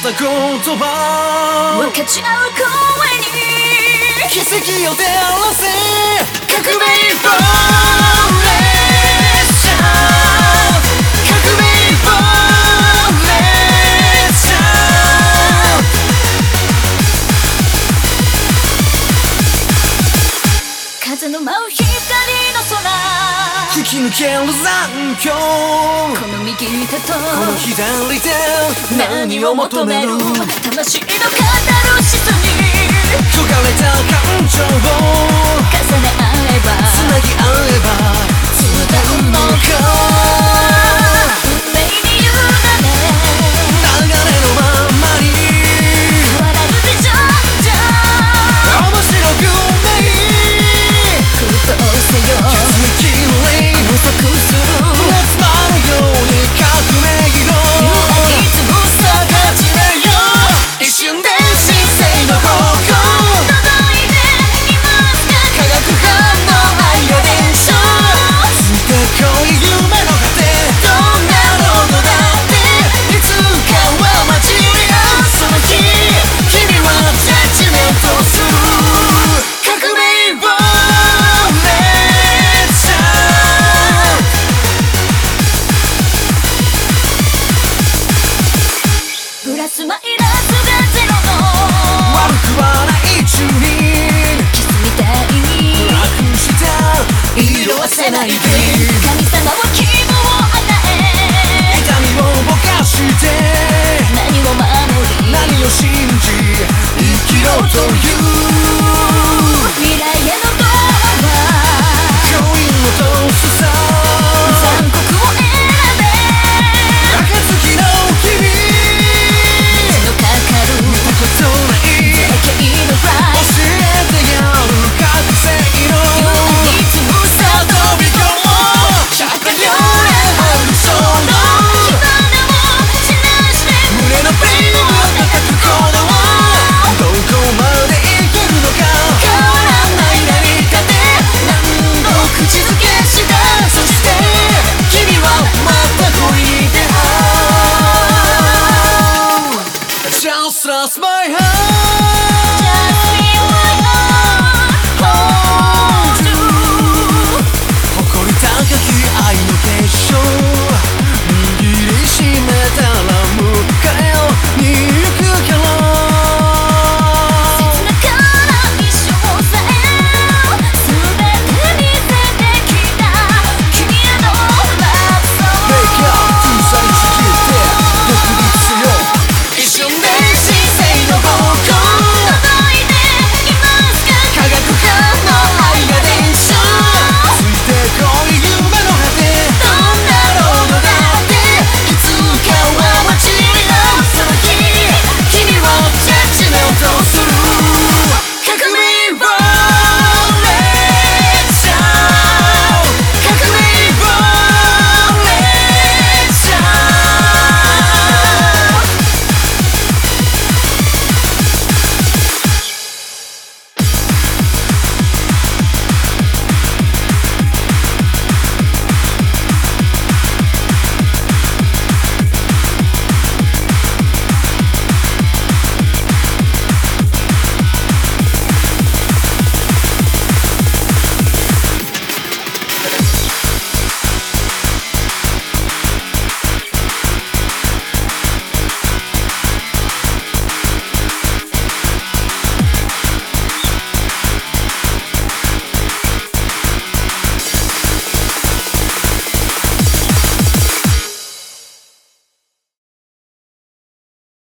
った言葉。分かち合う声に。奇跡を照らせ。吹き抜ける残響。この右手とこの左手何を求める？魂のカタルシスにラスマイナスがゼロ悪くはない中に傷みたいに楽した色褪せないで神様は希望を与え痛みをぼかして何を守り何を信じ